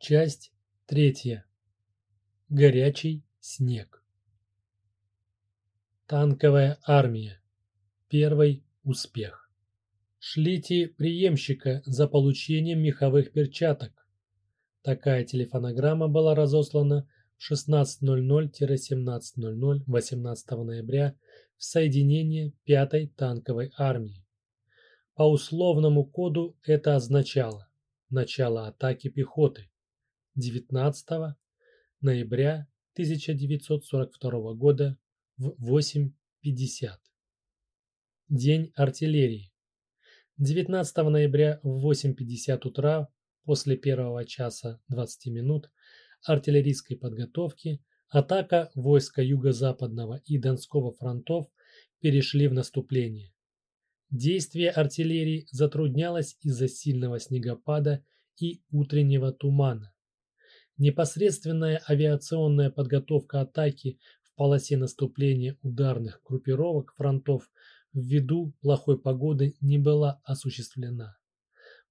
Часть третья. Горячий снег. Танковая армия. Первый успех. Шлите преемщика за получением меховых перчаток. Такая телефонограмма была разослана в 16.00-17.00 18 ноября в соединение 5-й танковой армии. По условному коду это означало начало атаки пехоты 19 ноября 1942 года в 8.50. День артиллерии. 19 ноября в 8.50 утра после первого часа 20 минут артиллерийской подготовки атака войска Юго-Западного и Донского фронтов перешли в наступление. Действие артиллерии затруднялось из-за сильного снегопада и утреннего тумана. Непосредственная авиационная подготовка атаки в полосе наступления ударных группировок фронтов ввиду плохой погоды не была осуществлена.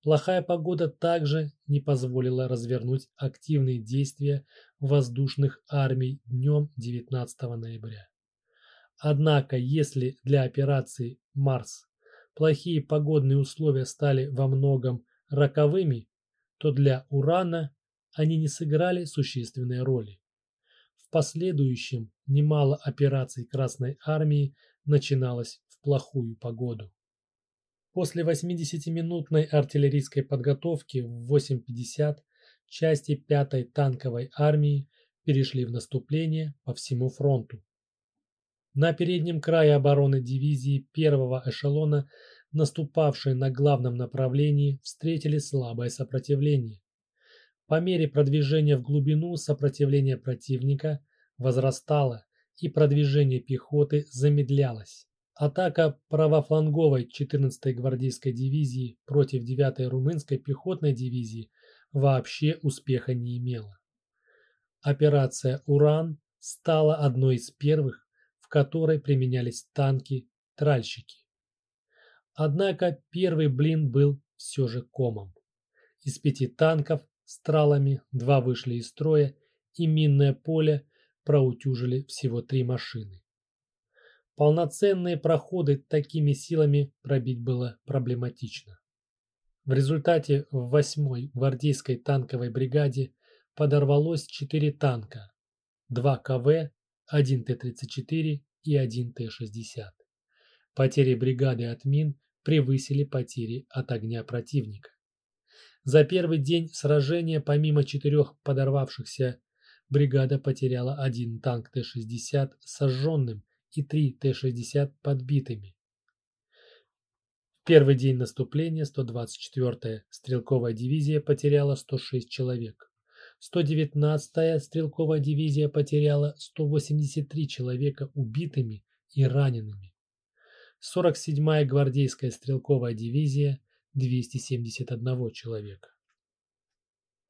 Плохая погода также не позволила развернуть активные действия воздушных армий днем 19 ноября. Однако, если для операции «Марс» плохие погодные условия стали во многом роковыми, то для урана они не сыграли существенной роли. В последующем немало операций Красной Армии начиналось в плохую погоду. После 80-минутной артиллерийской подготовки в 8.50 части 5-й танковой армии перешли в наступление по всему фронту. На переднем крае обороны дивизии первого эшелона, наступавшие на главном направлении, встретили слабое сопротивление. По мере продвижения в глубину сопротивление противника возрастало и продвижение пехоты замедлялось. Атака правофланговой 14-й гвардейской дивизии против 9-й румынской пехотной дивизии вообще успеха не имела. Операция «Уран» стала одной из первых, в которой применялись танки-тральщики. Однако первый блин был все же комом. Из пяти танков с тралами два вышли из строя, и минное поле проутюжили всего три машины. Полноценные проходы такими силами пробить было проблематично. В результате в 8-й гвардейской танковой бригаде подорвалось 4 танка, 2 КВ 1 Т-34 и 1 Т-60. Потери бригады от мин превысили потери от огня противника. За первый день сражения помимо четырех подорвавшихся бригада потеряла один танк Т-60 сожженным и три Т-60 подбитыми. В первый день наступления 124-я стрелковая дивизия потеряла 106 человек. 119-я стрелковая дивизия потеряла 183 человека убитыми и ранеными. 47-я гвардейская стрелковая дивизия 271 человека.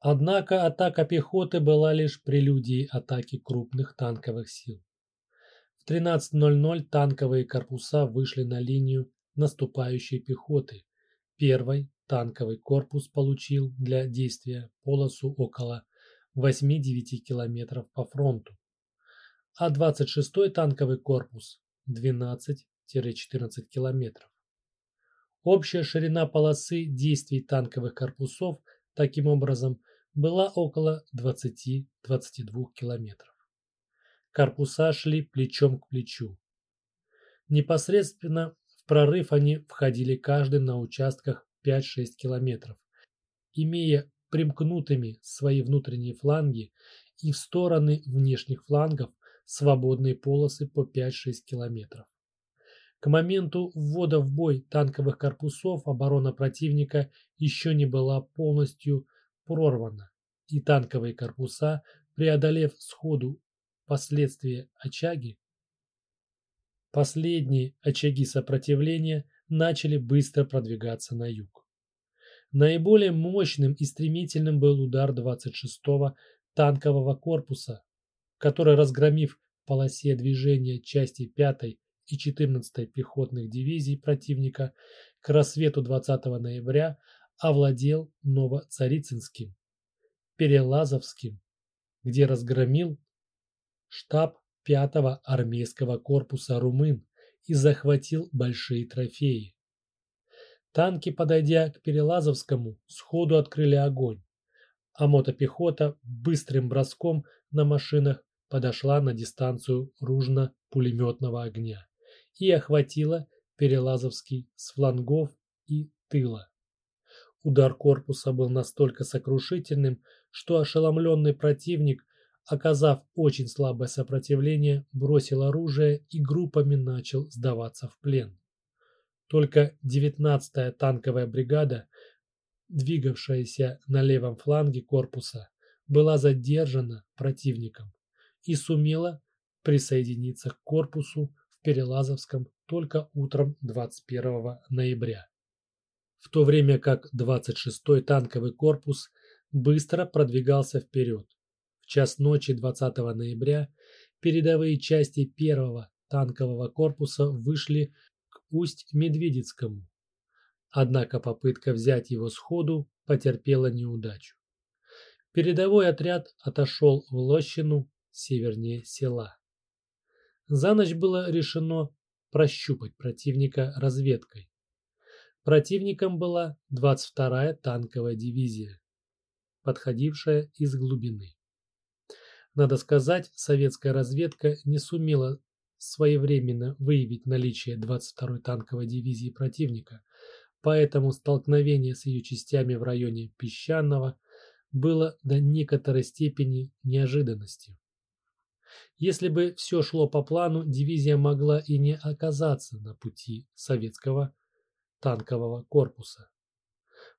Однако атака пехоты была лишь прелюдией атаки крупных танковых сил. В 13.00 танковые корпуса вышли на линию наступающей пехоты. Первый танковый корпус получил для действия полосу около 8-9 километров по фронту, а 26-й танковый корпус 12-14 километров. Общая ширина полосы действий танковых корпусов таким образом была около 20-22 километров. Корпуса шли плечом к плечу. Непосредственно в прорыв они входили каждый на участках 5-6 километров, имея примкнутыми свои внутренние фланги и в стороны внешних флангов свободные полосы по 5-6 километров. К моменту ввода в бой танковых корпусов оборона противника еще не была полностью прорвана, и танковые корпуса, преодолев сходу последствия очаги, последние очаги сопротивления начали быстро продвигаться на юг. Наиболее мощным и стремительным был удар 26-го танкового корпуса, который, разгромив в полосе движения части 5-й и 14-й пехотных дивизий противника к рассвету 20 ноября овладел Новоцарицынским. Перелазовским, где разгромил штаб 5-го армейского корпуса румын и захватил большие трофеи. Танки, подойдя к Перелазовскому, сходу открыли огонь, а мотопехота быстрым броском на машинах подошла на дистанцию ружно-пулеметного огня и охватила Перелазовский с флангов и тыла. Удар корпуса был настолько сокрушительным, что ошеломленный противник, оказав очень слабое сопротивление, бросил оружие и группами начал сдаваться в плен. Только 19-я танковая бригада, двигавшаяся на левом фланге корпуса, была задержана противником и сумела присоединиться к корпусу Перелазовском только утром 21 ноября. В то время как 26-й танковый корпус быстро продвигался вперед. В час ночи 20 ноября передовые части 1-го танкового корпуса вышли к Усть-Медведицкому. Однако попытка взять его сходу потерпела неудачу. Передовой отряд отошел в лощину севернее села. За ночь было решено прощупать противника разведкой. Противником была 22-я танковая дивизия, подходившая из глубины. Надо сказать, советская разведка не сумела своевременно выявить наличие 22-й танковой дивизии противника, поэтому столкновение с ее частями в районе Песчаного было до некоторой степени неожиданностью. Если бы все шло по плану, дивизия могла и не оказаться на пути советского танкового корпуса.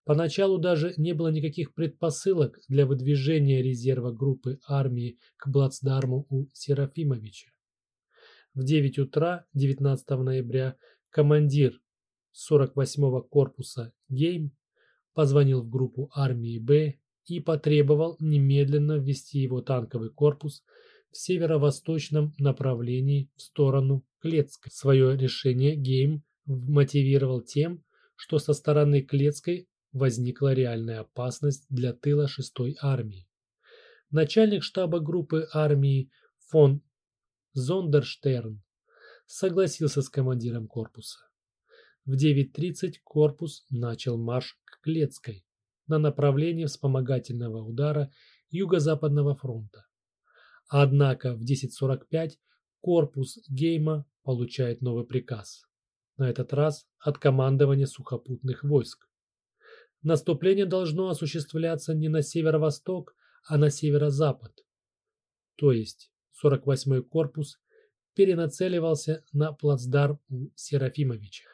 Поначалу даже не было никаких предпосылок для выдвижения резерва группы армии к плацдарму у Серафимовича. В 9 утра 19 ноября командир 48-го корпуса Гейм позвонил в группу армии Б и потребовал немедленно ввести его танковый корпус в северо-восточном направлении в сторону Клецка. Свое решение Гейм мотивировал тем, что со стороны Клецкой возникла реальная опасность для тыла 6-й армии. Начальник штаба группы армии фон Зондерштерн согласился с командиром корпуса. В 9.30 корпус начал марш к Клецкой на направлении вспомогательного удара Юго-Западного фронта. Однако в 10.45 корпус Гейма получает новый приказ. На этот раз от командования сухопутных войск. Наступление должно осуществляться не на северо-восток, а на северо-запад. То есть 48-й корпус перенацеливался на плацдарм у Серафимовича.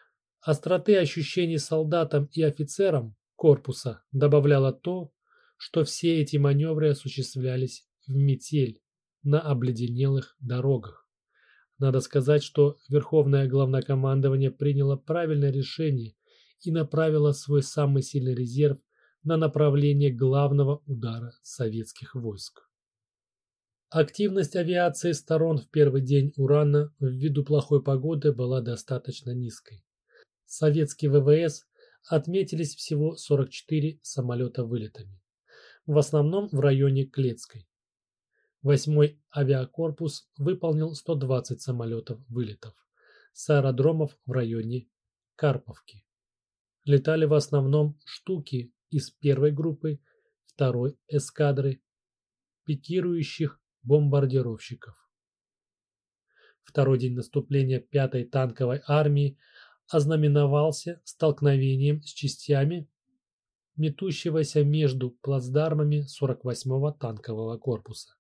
Остроты ощущений солдатам и офицерам корпуса добавляло то, что все эти маневры осуществлялись в метель, на обледенелых дорогах. Надо сказать, что Верховное Главнокомандование приняло правильное решение и направило свой самый сильный резерв на направление главного удара советских войск. Активность авиации сторон в первый день Урана ввиду плохой погоды была достаточно низкой. Советские ВВС отметились всего 44 самолета вылетами, в основном в районе Клецкой. Восьмой авиакорпус выполнил 120 самолетов вылетов с аэродромов в районе Карповки. Летали в основном штуки из первой группы, второй эскадры, пикирующих бомбардировщиков. Второй день наступления пятой танковой армии ознаменовался столкновением с частями метущегося между плацдармами 48-го танкового корпуса.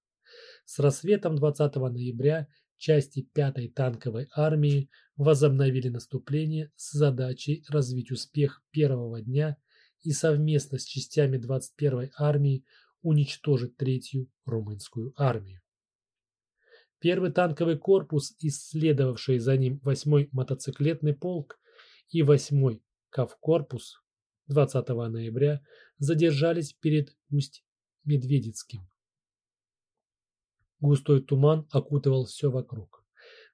С рассветом 20 ноября части 5-й танковой армии возобновили наступление с задачей развить успех первого дня и совместно с частями 21-й армии уничтожить третью румынскую армию. Первый танковый корпус, исследовавший за ним 8-й мотоциклетный полк и 8-й Кавкорпус 20 ноября задержались перед Усть-Медведицким. Густой туман окутывал все вокруг.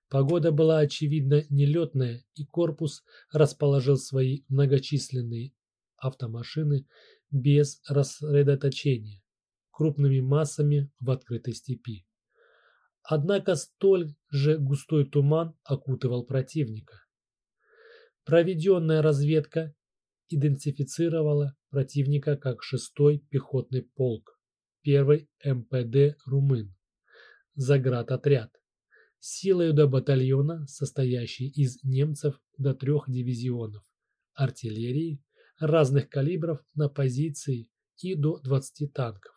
Погода была очевидно нелетная, и корпус расположил свои многочисленные автомашины без рассредоточения. крупными массами в открытой степи. Однако столь же густой туман окутывал противника. Проведенная разведка идентифицировала противника как 6-й пехотный полк, 1 МПД «Румын», заградотряд, силой до батальона, состоящий из немцев до трех дивизионов, артиллерии разных калибров на позиции и до 20 танков.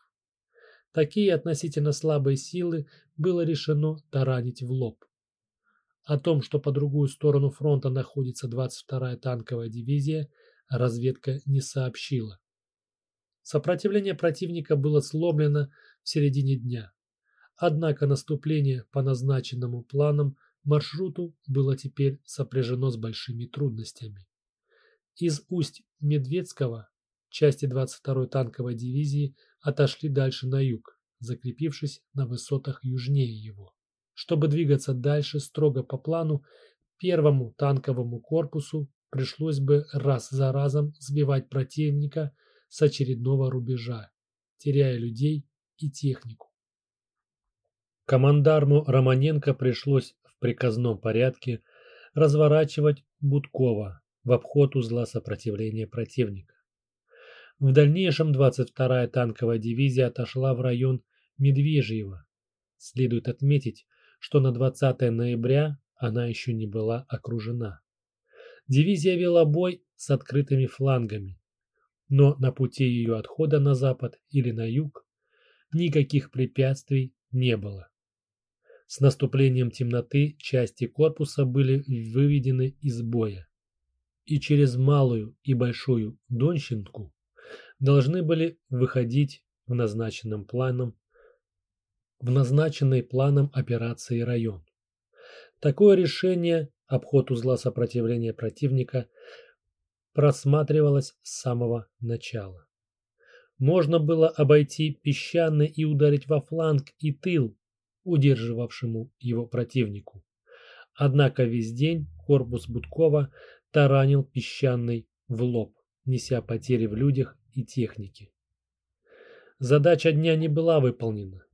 Такие относительно слабые силы было решено таранить в лоб. О том, что по другую сторону фронта находится 22-я танковая дивизия, разведка не сообщила. Сопротивление противника было сломлено в середине дня. Однако наступление по назначенному планам маршруту было теперь сопряжено с большими трудностями. Из усть Медведского части 22-й танковой дивизии отошли дальше на юг, закрепившись на высотах южнее его. Чтобы двигаться дальше строго по плану, первому танковому корпусу пришлось бы раз за разом сбивать противника с очередного рубежа, теряя людей и технику. Командарму Романенко пришлось в приказном порядке разворачивать Будкова в обход узла сопротивления противника. В дальнейшем 22-я танковая дивизия отошла в район Медвежьего. Следует отметить, что на 20 ноября она еще не была окружена. Дивизия вела бой с открытыми флангами, но на пути ее отхода на запад или на юг никаких препятствий не было. С наступлением темноты части корпуса были выведены из боя, и через Малую и Большую Донщинку должны были выходить в назначенном планом в назначенный планом операции район. Такое решение обход узла сопротивления противника просматривалось с самого начала. Можно было обойти песчаный и ударить во фланг и тыл, удерживавшему его противнику. Однако весь день корпус Будкова таранил песчаный в лоб, неся потери в людях и технике. Задача дня не была выполнена.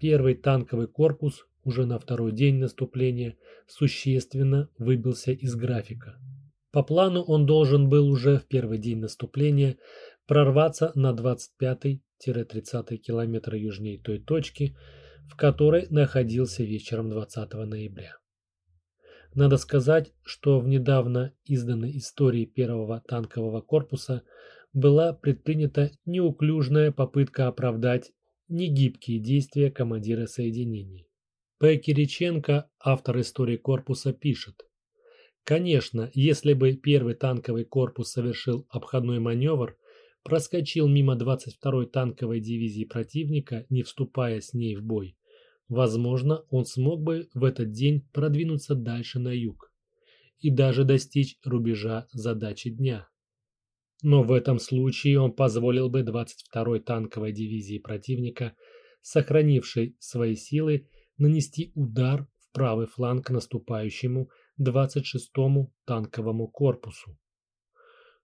Первый танковый корпус уже на второй день наступления существенно выбился из графика. По плану он должен был уже в первый день наступления прорваться на 25-30 километра южнее той точки, в которой находился вечером 20 ноября. Надо сказать, что в недавно изданной истории первого танкового корпуса была предпринята неуклюжная попытка оправдать негибкие действия командира соединений. П. Кириченко, автор истории корпуса, пишет. Конечно, если бы первый танковый корпус совершил обходной маневр, проскочил мимо 22-й танковой дивизии противника, не вступая с ней в бой, возможно, он смог бы в этот день продвинуться дальше на юг и даже достичь рубежа задачи дня. Но в этом случае он позволил бы 22-й танковой дивизии противника, сохранившей свои силы, нанести удар в правый фланг наступающему 26-му танковому корпусу.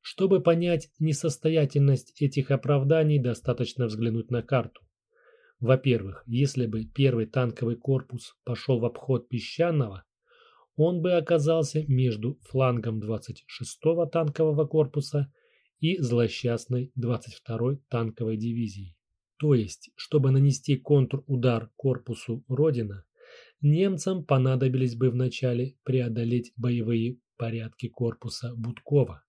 Чтобы понять несостоятельность этих оправданий, достаточно взглянуть на карту. Во-первых, если бы первый танковый корпус пошел в обход песчаного, он бы оказался между флангом 26-го танкового корпуса и злосчастной 22-й танковой дивизией. То есть, чтобы нанести контрудар корпусу Родина, немцам понадобились бы вначале преодолеть боевые порядки корпуса Будкова.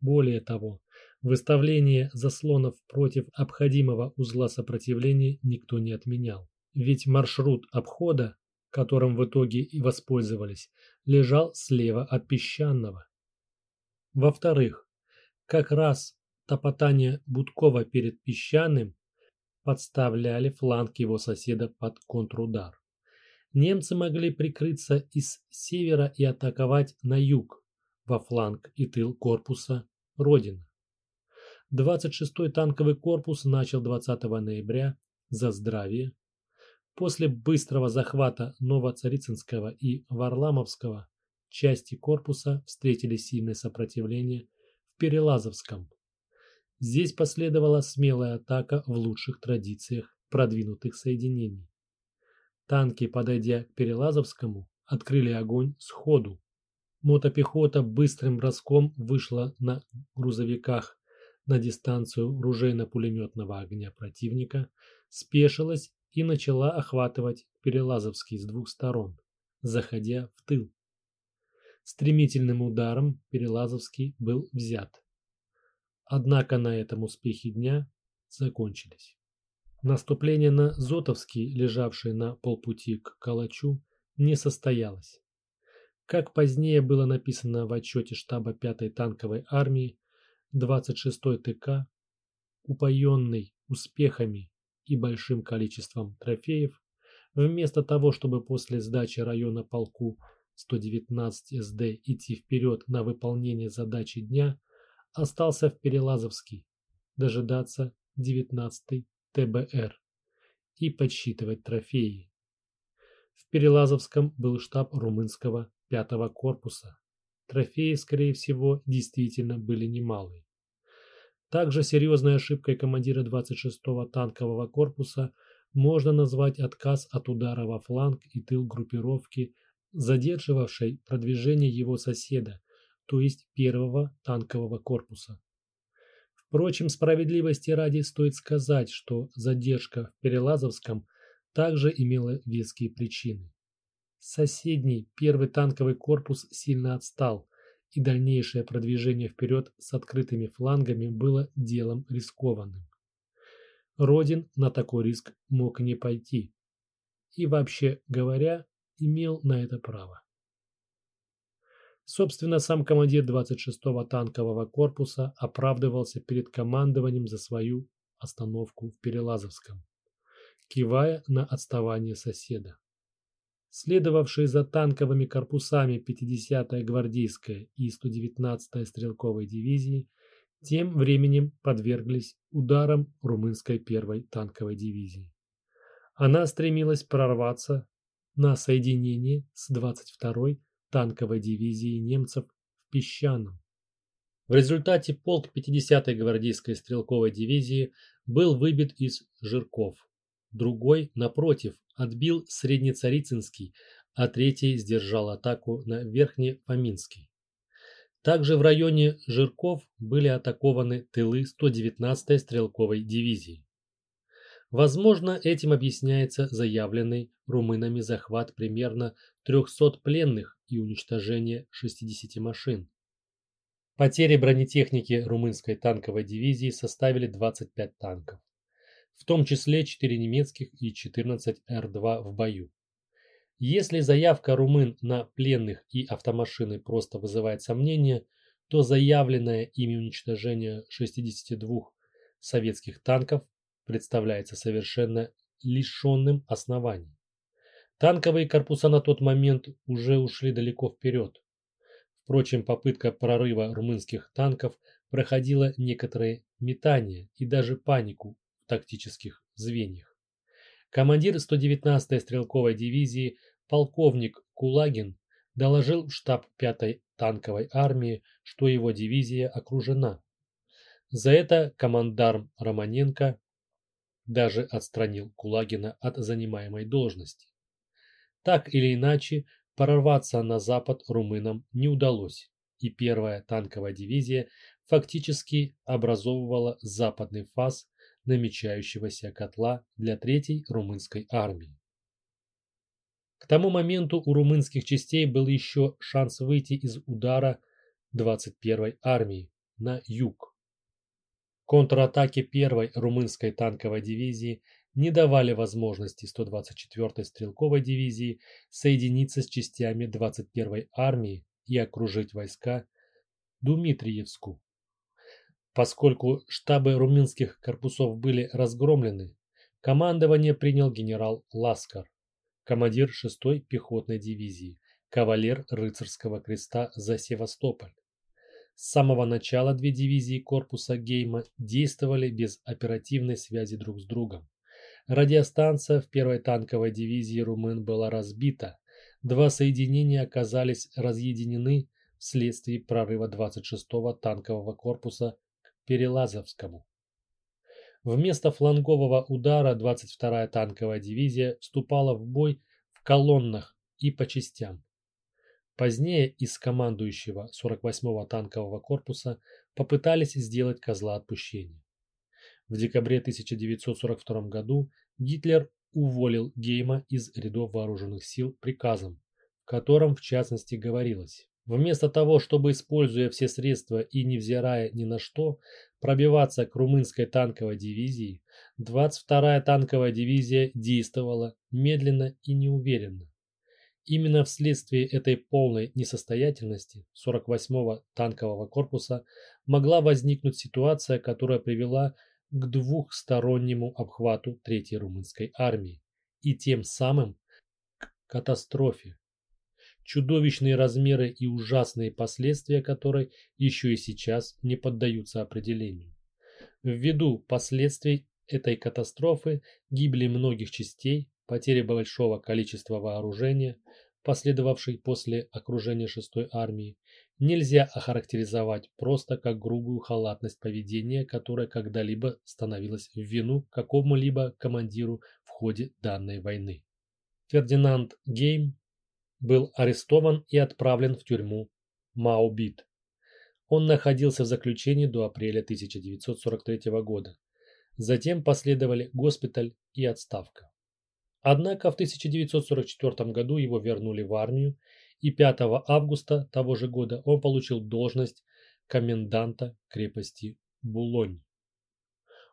Более того, выставление заслонов против обходимого узла сопротивления никто не отменял. Ведь маршрут обхода, которым в итоге и воспользовались, лежал слева от песчаного. Во-вторых, как раз топотание Будкова перед песчаным подставляли фланг его соседа под контрудар. Немцы могли прикрыться из севера и атаковать на юг, во фланг и тыл корпуса Родина. 26-й танковый корпус начал 20 ноября за здравие. После быстрого захвата Новоцарицынского и Варламовского части корпуса встретили сильное сопротивление в Перелазовском. Здесь последовала смелая атака в лучших традициях продвинутых соединений. Танки, подойдя к Перелазовскому, открыли огонь сходу. Мотопехота быстрым броском вышла на грузовиках на дистанцию ружейно-пулеметного огня противника, спешилась и начала охватывать Перелазовский с двух сторон, заходя в тыл. Стремительным ударом Перелазовский был взят. Однако на этом успехи дня закончились. Наступление на Зотовский, лежавший на полпути к Калачу, не состоялось. Как позднее было написано в отчете штаба 5-й танковой армии, 26-й ТК, упоенный успехами и большим количеством трофеев, вместо того, чтобы после сдачи района полку 119 СД идти вперед на выполнение задачи дня, остался в Перелазовский, дожидаться 19-й ТБР и подсчитывать трофеи. В Перелазовском был штаб румынского 5-го корпуса. Трофеи, скорее всего, действительно были немалые. Также серьезной ошибкой командира 26-го танкового корпуса можно назвать отказ от удара во фланг и тыл группировки, задерживавшей продвижение его соседа, то есть первого танкового корпуса. Впрочем, справедливости ради стоит сказать, что задержка в Перелазовском также имела веские причины. Соседний первый танковый корпус сильно отстал, и дальнейшее продвижение вперед с открытыми флангами было делом рискованным. Родин на такой риск мог не пойти и, вообще говоря, имел на это право. Собственно, сам командир 26-го танкового корпуса оправдывался перед командованием за свою остановку в Перелазовском, кивая на отставание соседа. Следовавшие за танковыми корпусами 50-я гвардейская и 119-я стрелковой дивизии тем временем подверглись ударам румынской первой танковой дивизии. Она стремилась прорваться на соединение с 22-й танковой дивизией немцев в Песчаном. В результате полк 50-й гвардейской стрелковой дивизии был выбит из Жирков. Другой, напротив, отбил Среднецарицынский, а третий сдержал атаку на Верхнефоминский. Также в районе Жирков были атакованы тылы 119-й стрелковой дивизии. Возможно, этим объясняется заявленный румынами захват примерно 300 пленных и уничтожение 60 машин. Потери бронетехники румынской танковой дивизии составили 25 танков в том числе 4 немецких и 14 Р-2 в бою. Если заявка румын на пленных и автомашины просто вызывает сомнения, то заявленное ими уничтожение 62 советских танков представляется совершенно лишенным оснований. Танковые корпуса на тот момент уже ушли далеко вперед. Впрочем, попытка прорыва румынских танков проходила некоторые метания и даже панику тактических звеньях. Командир 119-й стрелковой дивизии полковник Кулагин доложил в штаб 5-й танковой армии, что его дивизия окружена. За это командарм Романенко даже отстранил Кулагина от занимаемой должности. Так или иначе, прорваться на запад румынам не удалось, и первая танковая дивизия фактически образовывала западный фас намечающегося котла для Третьей румынской армии. К тому моменту у румынских частей был еще шанс выйти из удара 21-й армии на юг. Контратаки первой румынской танковой дивизии не давали возможности 124-й стрелковой дивизии соединиться с частями 21-й армии и окружить войска Думитриевску Поскольку штабы румынских корпусов были разгромлены, командование принял генерал Ласкар, командир 6-й пехотной дивизии, кавалер рыцарского креста за Севастополь. С самого начала две дивизии корпуса Гейма действовали без оперативной связи друг с другом. Радиостанция в первой танковой дивизии румын была разбита, два соединения оказались разъединены вследствие прорыва 26-го танкового корпуса Перелазовскому. Вместо флангового удара 22-я танковая дивизия вступала в бой в колоннах и по частям. Позднее из командующего 48-го танкового корпуса попытались сделать козла отпущения. В декабре 1942 году Гитлер уволил Гейма из рядов вооруженных сил приказом, в котором в частности говорилось Вместо того, чтобы, используя все средства и невзирая ни на что, пробиваться к румынской танковой дивизии, 22-я танковая дивизия действовала медленно и неуверенно. Именно вследствие этой полной несостоятельности 48-го танкового корпуса могла возникнуть ситуация, которая привела к двухстороннему обхвату Третьей румынской армии и тем самым к катастрофе, чудовищные размеры и ужасные последствия которой еще и сейчас не поддаются определению. Ввиду последствий этой катастрофы гибли многих частей, потери большого количества вооружения, последовавшей после окружения 6-й армии, нельзя охарактеризовать просто как грубую халатность поведения, которая когда-либо становилась в вину какому-либо командиру в ходе данной войны. Фердинанд Гейм был арестован и отправлен в тюрьму Маубит. Он находился в заключении до апреля 1943 года. Затем последовали госпиталь и отставка. Однако в 1944 году его вернули в армию, и 5 августа того же года он получил должность коменданта крепости Булонь.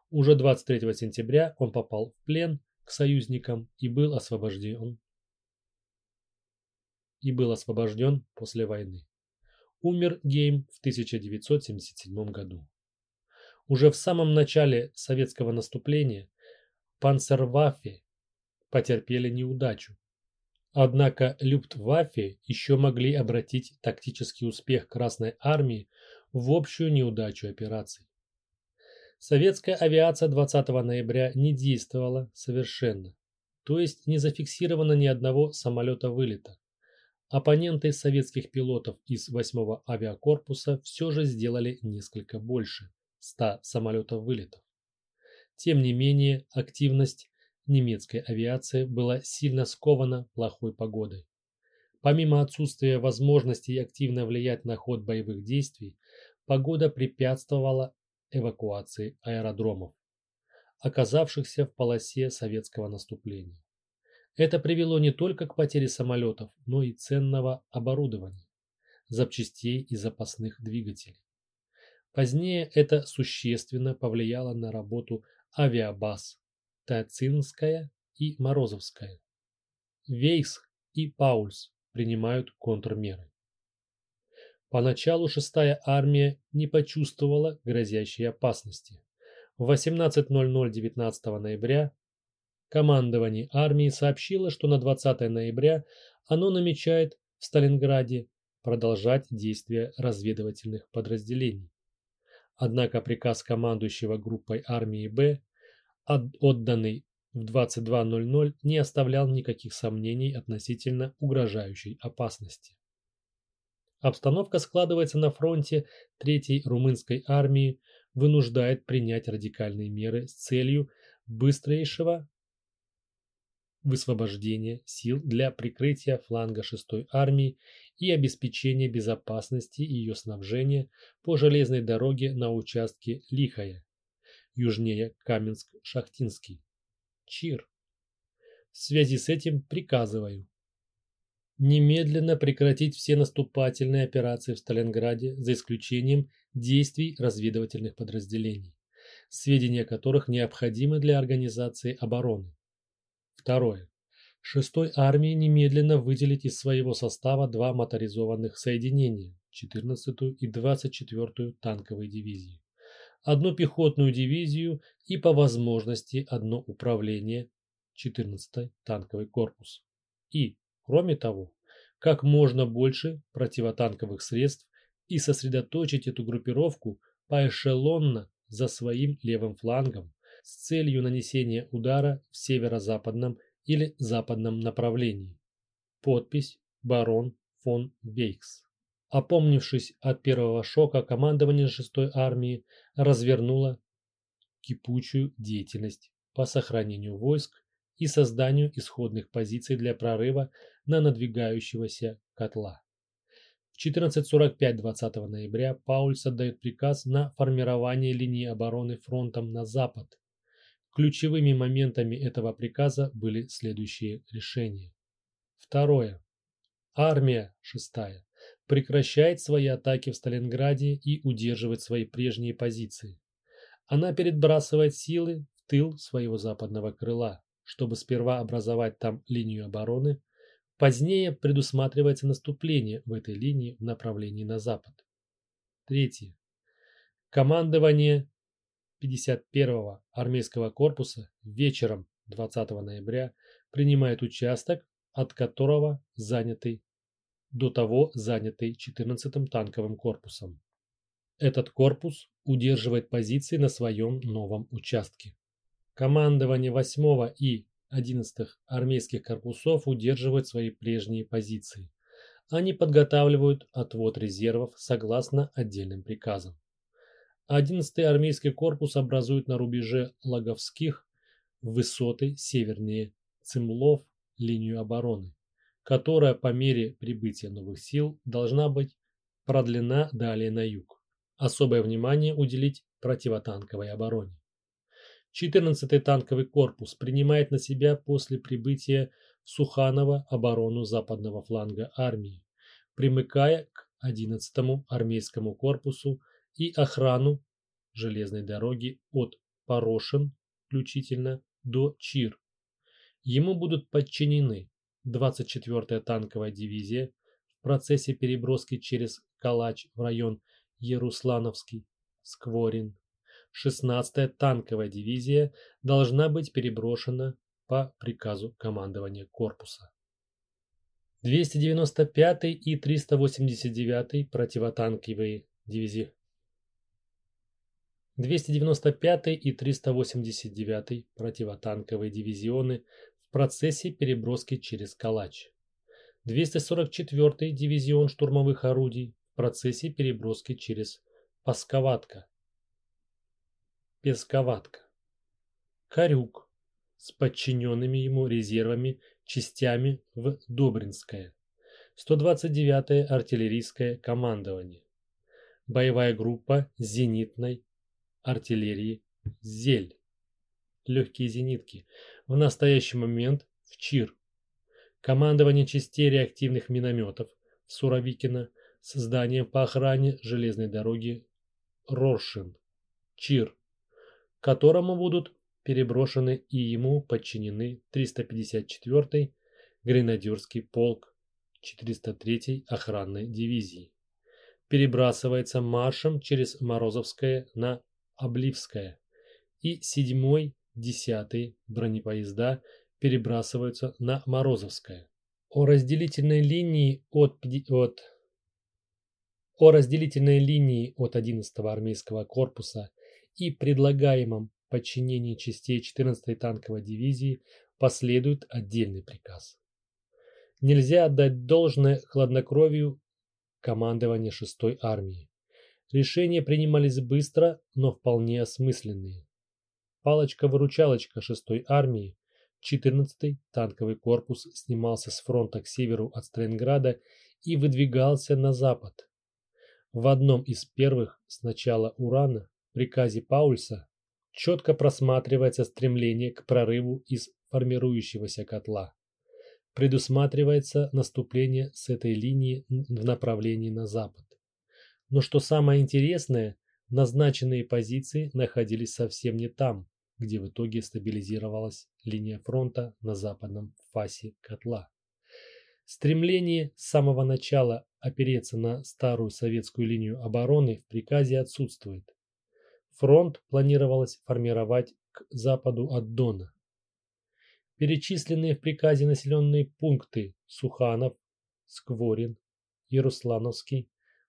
Уже 23 сентября он попал в плен к союзникам и был освобожден и был освобожден после войны. Умер Гейм в 1977 году. Уже в самом начале советского наступления панцерваффе потерпели неудачу. Однако Люфтваффе еще могли обратить тактический успех Красной Армии в общую неудачу операций. Советская авиация 20 ноября не действовала совершенно, то есть не зафиксировано ни одного самолета вылета. Оппоненты советских пилотов из 8-го авиакорпуса все же сделали несколько больше – 100 самолетов вылетов. Тем не менее, активность немецкой авиации была сильно скована плохой погодой. Помимо отсутствия возможности активно влиять на ход боевых действий, погода препятствовала эвакуации аэродромов, оказавшихся в полосе советского наступления. Это привело не только к потере самолетов, но и ценного оборудования, запчастей и запасных двигателей. Позднее это существенно повлияло на работу авиабаз Тацинская и Морозовская. Вейсх и Паульс принимают контрмеры. Поначалу шестая армия не почувствовала грозящей опасности. В 18.00 19 ноября Командование армии сообщило, что на 20 ноября оно намечает в Сталинграде продолжать действия разведывательных подразделений. Однако приказ командующего группой армии Б, отданный в 22.00, не оставлял никаких сомнений относительно угрожающей опасности. Обстановка складывается на фронте Третьей румынской армии, вынуждает принять радикальные меры с целью быстрейшего высвобождения сил для прикрытия фланга 6-й армии и обеспечения безопасности ее снабжения по железной дороге на участке Лихая, южнее Каменск-Шахтинский. Чир. В связи с этим приказываю немедленно прекратить все наступательные операции в Сталинграде за исключением действий разведывательных подразделений, сведения которых необходимы для организации обороны. Второе. Шестой армии немедленно выделить из своего состава два моторизованных соединения, 14-ю и 24-ю танковые дивизии, одну пехотную дивизию и по возможности одно управление, 14-й танковый корпус. И, кроме того, как можно больше противотанковых средств и сосредоточить эту группировку поэшелонно за своим левым флангом с целью нанесения удара в северо-западном или западном направлении. Подпись Барон фон Вейкс. Опомнившись от первого шока, командование 6-й армии развернуло кипучую деятельность по сохранению войск и созданию исходных позиций для прорыва на надвигающегося котла. В 14.45 20 ноября Паульс отдает приказ на формирование линии обороны фронтом на запад. Ключевыми моментами этого приказа были следующие решения. Второе. Армия, шестая, прекращает свои атаки в Сталинграде и удерживает свои прежние позиции. Она перебрасывает силы в тыл своего западного крыла, чтобы сперва образовать там линию обороны, Позднее предусматривается наступление в этой линии в направлении на запад. Третье. Командование 51-го армейского корпуса вечером 20 ноября принимает участок, от которого занятый до того занятый 14-м танковым корпусом. Этот корпус удерживает позиции на своем новом участке. Командование 8 и 11 армейских корпусов удерживают свои прежние позиции. Они подготавливают отвод резервов согласно отдельным приказам. 11-й армейский корпус образует на рубеже Лаговских высоты севернее Цимлов линию обороны, которая по мере прибытия новых сил должна быть продлена далее на юг. Особое внимание уделить противотанковой обороне. 14-й танковый корпус принимает на себя после прибытия в Суханово оборону западного фланга армии, примыкая к 11-му армейскому корпусу и охрану железной дороги от Порошин включительно до Чир. Ему будут подчинены 24-я танковая дивизия в процессе переброски через Калач в район Яруслановский, Скворин, 16-я танковая дивизия должна быть переброшена по приказу командования корпуса. 295 и 389 противотанковые дивизии. 295 и 389 противотанковые дивизионы в процессе переброски через Калач. 244 дивизион штурмовых орудий в процессе переброски через Пасковатка. Песковатка. Корюк с подчиненными ему резервами частями в Добринское. 129-е артиллерийское командование. Боевая группа зенитной артиллерии «Зель». Легкие зенитки. В настоящий момент в ЧИР. Командование частей реактивных минометов в Суровикино с зданием по охране железной дороги Роршин. ЧИР которому будут переброшены и ему подчинены 354-й гренадерский полк 403-й охранной дивизии. Перебрасывается маршем через Морозовское на Обливское и 7-й, 10-й бронепоезда перебрасываются на Морозовское. О разделительной линии от, от о разделительной линии от 11-го армейского корпуса и предлагаемом подчинении частей 14-й танковой дивизии последует отдельный приказ. Нельзя отдать должное хладнокровию командования 6-й армии. Решения принимались быстро, но вполне осмысленные. Палочка-выручалочка 6-й армии, 14-й танковый корпус снимался с фронта к северу от Сталинграда и выдвигался на запад. В одном из первых с начала Урана приказе Паульса четко просматривается стремление к прорыву из формирующегося котла. Предусматривается наступление с этой линии в направлении на запад. Но что самое интересное, назначенные позиции находились совсем не там, где в итоге стабилизировалась линия фронта на западном фасе котла. Стремление с самого начала опереться на старую советскую линию обороны в приказе отсутствует. Фронт планировалось формировать к западу от Дона. Перечисленные в приказе населенные пункты Суханов, Скворин, Яруслановский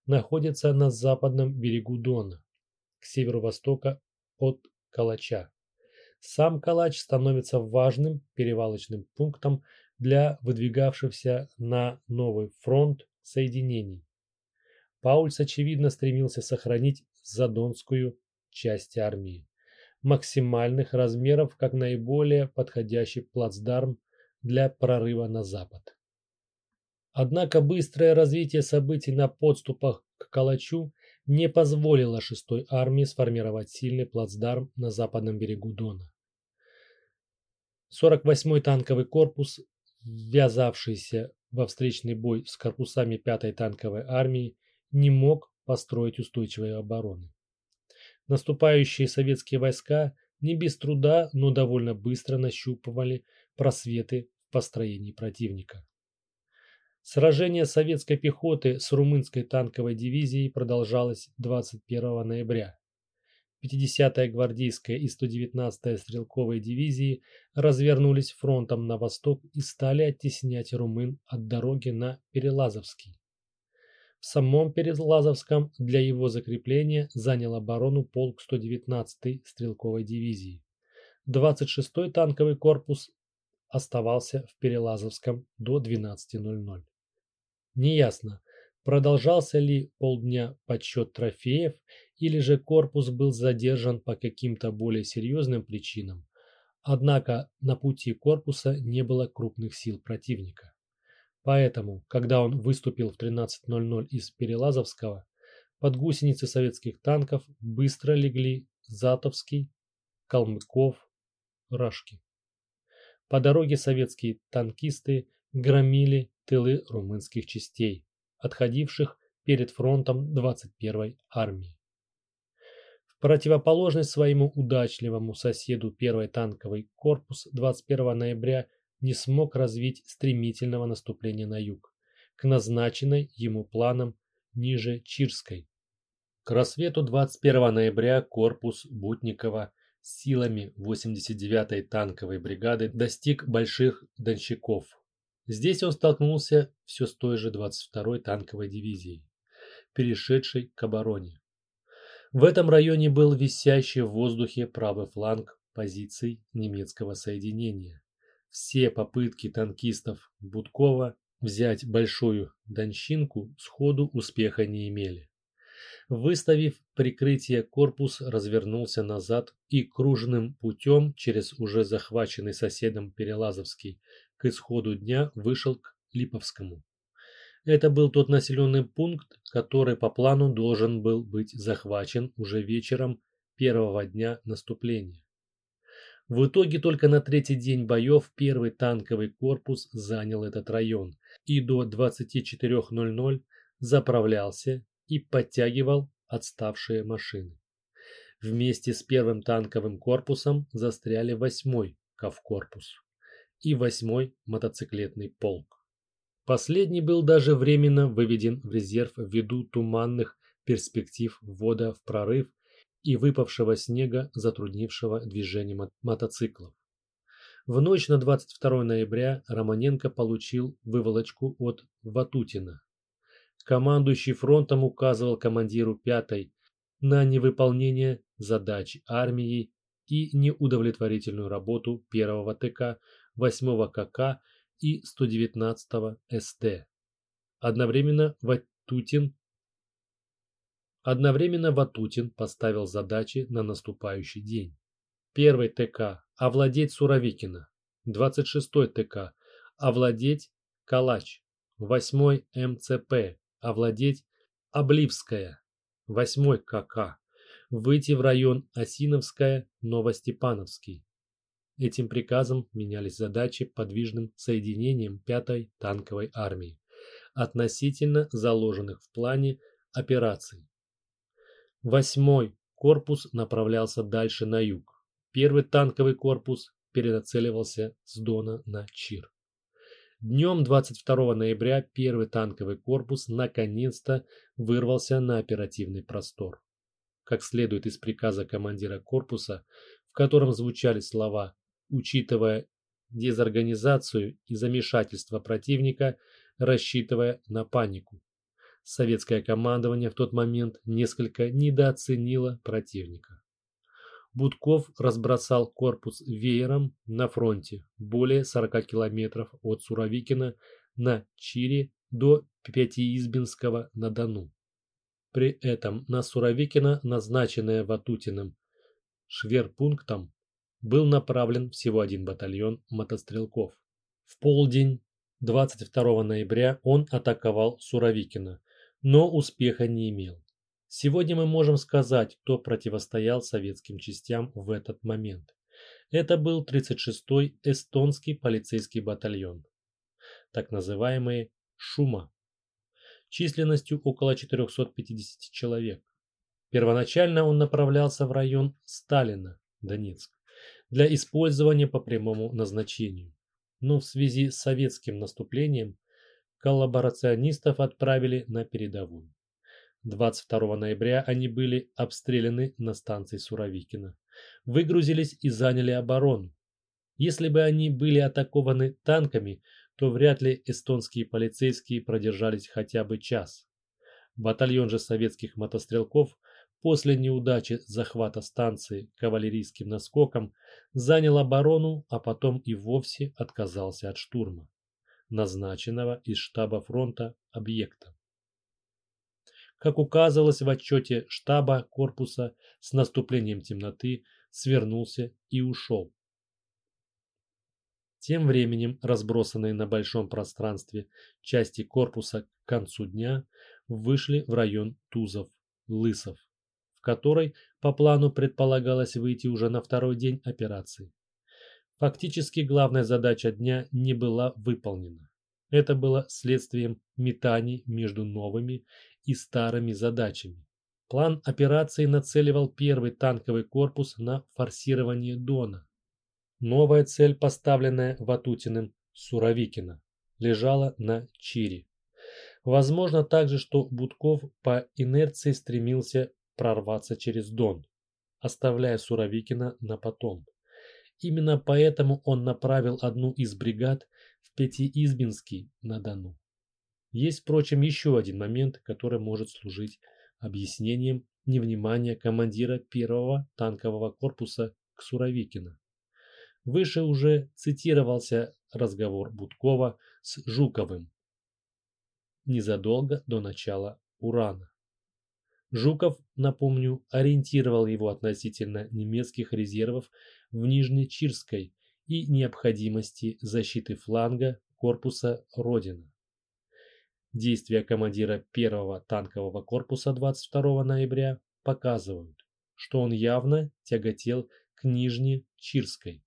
находятся на западном берегу Дона, к северо-востока от Калача. Сам Калач становится важным перевалочным пунктом для выдвигавшихся на новый фронт соединений. Паульс, очевидно, стремился сохранить Задонскую часть армии максимальных размеров как наиболее подходящий плацдарм для прорыва на запад. Однако быстрое развитие событий на подступах к Калачу не позволило 6-й армии сформировать сильный плацдарм на западном берегу Дона. 48-й танковый корпус, ввязавшийся во встречный бой с корпусами 5-й танковой армии, не мог построить устойчивой обороны. Наступающие советские войска не без труда, но довольно быстро нащупывали просветы в построении противника. Сражение советской пехоты с румынской танковой дивизией продолжалось 21 ноября. 50-я гвардейская и 119-я стрелковые дивизии развернулись фронтом на восток и стали оттеснять румын от дороги на Перелазовский. В самом Перелазовском для его закрепления занял оборону полк 119-й стрелковой дивизии. 26-й танковый корпус оставался в Перелазовском до 12.00. Неясно, продолжался ли полдня подсчет трофеев или же корпус был задержан по каким-то более серьезным причинам. Однако на пути корпуса не было крупных сил противника. Поэтому, когда он выступил в 13.00 из Перелазовского, под гусеницы советских танков быстро легли Затовский, Калмыков, Рашки. По дороге советские танкисты громили тылы румынских частей, отходивших перед фронтом 21-й армии. В противоположность своему удачливому соседу 1-й танковый корпус 21 ноября не смог развить стремительного наступления на юг, к назначенной ему планом ниже Чирской. К рассвету 21 ноября корпус Бутникова силами 89-й танковой бригады достиг Больших Донщиков. Здесь он столкнулся все с той же 22-й танковой дивизией, перешедшей к обороне. В этом районе был висящий в воздухе правый фланг позиций немецкого соединения. Все попытки танкистов Будкова взять большую Донщинку сходу успеха не имели. Выставив прикрытие, корпус развернулся назад и кружным путем через уже захваченный соседом Перелазовский к исходу дня вышел к Липовскому. Это был тот населенный пункт, который по плану должен был быть захвачен уже вечером первого дня наступления. В итоге только на третий день боев первый танковый корпус занял этот район и до 24.00 заправлялся и подтягивал отставшие машины. Вместе с первым танковым корпусом застряли восьмой Кавкорпус и восьмой мотоциклетный полк. Последний был даже временно выведен в резерв ввиду туманных перспектив ввода в прорыв и выпавшего снега, затруднившего движение мотоциклов. В ночь на 22 ноября Романенко получил выволочку от Ватутина. Командующий фронтом указывал командиру 5-й на невыполнение задач армии и неудовлетворительную работу 1-го ТК, 8-го КК и 119-го СТ. Одновременно Ватутин Одновременно Ватутин поставил задачи на наступающий день. Первый ТК – овладеть Суровикино. 26-й ТК – овладеть Калач. 8-й МЦП – овладеть Обливская. 8-й КК – выйти в район Осиновская, Новостепановский. Этим приказом менялись задачи подвижным соединением 5-й танковой армии относительно заложенных в плане операций. Восьмой корпус направлялся дальше на юг. Первый танковый корпус перенацеливался с Дона на Чир. Днем 22 ноября первый танковый корпус наконец-то вырвался на оперативный простор. Как следует из приказа командира корпуса, в котором звучали слова «учитывая дезорганизацию и замешательство противника, рассчитывая на панику». Советское командование в тот момент несколько недооценило противника. Будков разбросал корпус веером на фронте более 40 километров от Суровикина на Чире до Пятиизбинского на Дону. При этом на Суровикина, назначенное Ватутиным шверпунктом, был направлен всего один батальон мотострелков. В полдень 22 ноября он атаковал Суровикина, но успеха не имел. Сегодня мы можем сказать, кто противостоял советским частям в этот момент. Это был 36-й эстонский полицейский батальон, так называемые «Шума», численностью около 450 человек. Первоначально он направлялся в район Сталина, Донецк, для использования по прямому назначению. Но в связи с советским наступлением коллаборационистов отправили на передовую. 22 ноября они были обстреляны на станции Суровикина, выгрузились и заняли оборону. Если бы они были атакованы танками, то вряд ли эстонские полицейские продержались хотя бы час. Батальон же советских мотострелков после неудачи захвата станции кавалерийским наскоком занял оборону, а потом и вовсе отказался от штурма, назначенного из штаба фронта объекта. Как указывалось в отчете штаба корпуса, с наступлением темноты свернулся и ушел. Тем временем разбросанные на большом пространстве части корпуса к концу дня вышли в район Тузов-Лысов, в который по плану предполагалось выйти уже на второй день операции. Фактически главная задача дня не была выполнена. Это было следствием метаний между новыми и старыми задачами. План операции нацеливал первый танковый корпус на форсирование Дона. Новая цель, поставленная Ватутиным Суровикина, лежала на Чире. Возможно также, что Будков по инерции стремился прорваться через Дон, оставляя Суровикина на потом. Именно поэтому он направил одну из бригад в Пятиизбинский на Дону. Есть, впрочем, еще один момент, который может служить объяснением невнимания командира первого танкового корпуса к Суровикина. Выше уже цитировался разговор Будкова с Жуковым незадолго до начала Урана. Жуков, напомню, ориентировал его относительно немецких резервов в Нижнечирской и необходимости защиты фланга корпуса Родина. Действия командира первого танкового корпуса 22 ноября показывают, что он явно тяготел к Нижнечирской,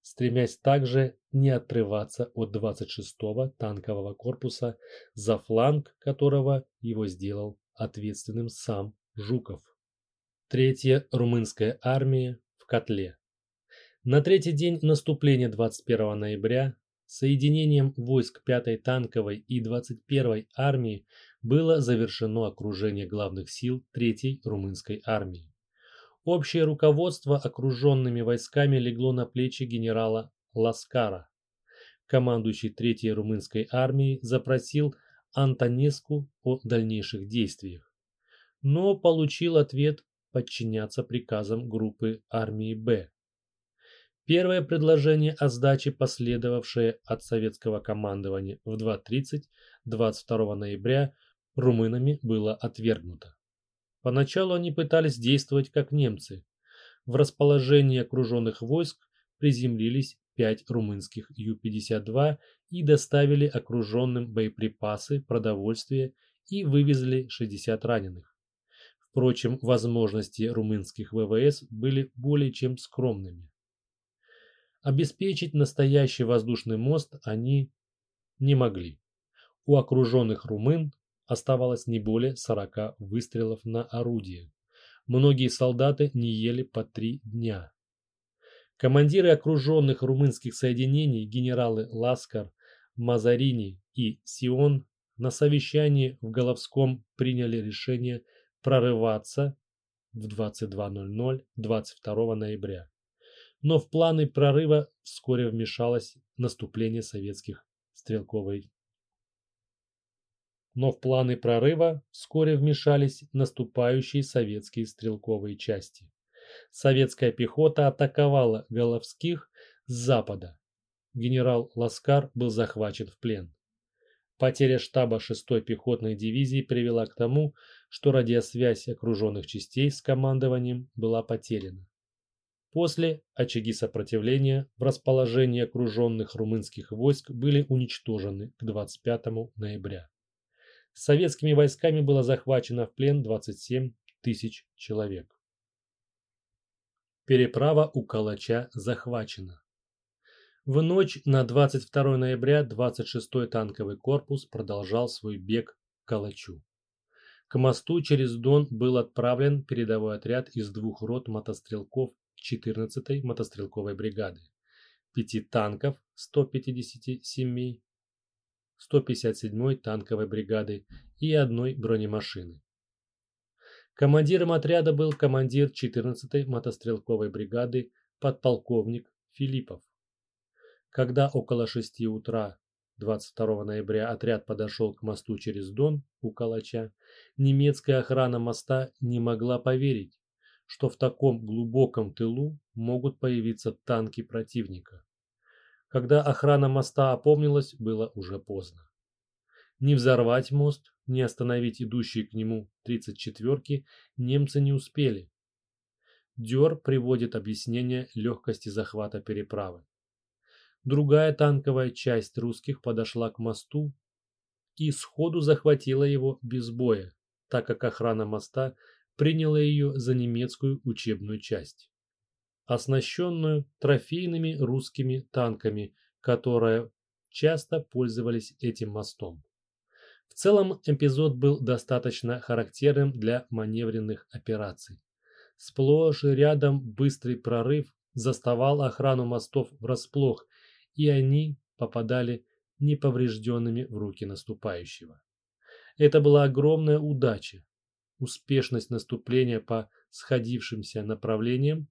стремясь также не отрываться от 26-го танкового корпуса, за фланг которого его сделал ответственным сам Жуков. Третья румынская армия в котле. На третий день наступления 21 ноября Соединением войск 5-й танковой и 21-й армии было завершено окружение главных сил 3-й румынской армии. Общее руководство окруженными войсками легло на плечи генерала Ласкара. Командующий 3-й румынской армией запросил Антонеску о дальнейших действиях, но получил ответ подчиняться приказам группы армии Б. Первое предложение о сдаче, последовавшее от советского командования в 2.30 22 ноября, румынами было отвергнуто. Поначалу они пытались действовать как немцы. В расположении окруженных войск приземлились 5 румынских Ю-52 и доставили окруженным боеприпасы, продовольствие и вывезли 60 раненых. Впрочем, возможности румынских ВВС были более чем скромными. Обеспечить настоящий воздушный мост они не могли. У окруженных румын оставалось не более 40 выстрелов на орудие. Многие солдаты не ели по три дня. Командиры окруженных румынских соединений генералы Ласкар, Мазарини и Сион на совещании в Головском приняли решение прорываться в 22.00 22 ноября но в планы прорыва вскоре вмешалось наступление советских стрелковой. Но в планы прорыва вскоре вмешались наступающие советские стрелковые части. Советская пехота атаковала Головских с запада. Генерал Ласкар был захвачен в плен. Потеря штаба 6-й пехотной дивизии привела к тому, что радиосвязь окруженных частей с командованием была потеряна. После очаги сопротивления в расположении окруженных румынских войск были уничтожены к 25 ноября. Советскими войсками было захвачено в плен 27 тысяч человек. Переправа у Калача захвачена. В ночь на 22 ноября 26-й танковый корпус продолжал свой бег к Калачу. К мосту через Дон был отправлен передовой отряд из двух рот мотострелков 14-й мотострелковой бригады, 5 танков 157 157-й танковой бригады и одной бронемашины. Командиром отряда был командир 14-й мотострелковой бригады подполковник Филиппов. Когда около 6 утра 22 ноября отряд подошел к мосту через Дон у Калача, немецкая охрана моста не могла поверить, что в таком глубоком тылу могут появиться танки противника. Когда охрана моста опомнилась, было уже поздно. Не взорвать мост, не остановить идущие к нему 34-ки немцы не успели. Дёр приводит объяснение легкости захвата переправы. Другая танковая часть русских подошла к мосту и сходу захватила его без боя, так как охрана моста приняла ее за немецкую учебную часть, оснащенную трофейными русскими танками, которые часто пользовались этим мостом. В целом эпизод был достаточно характерным для маневренных операций. Сплошь и рядом быстрый прорыв заставал охрану мостов врасплох, и они попадали неповрежденными в руки наступающего. Это была огромная удача, успешность наступления по сходившимся направлениям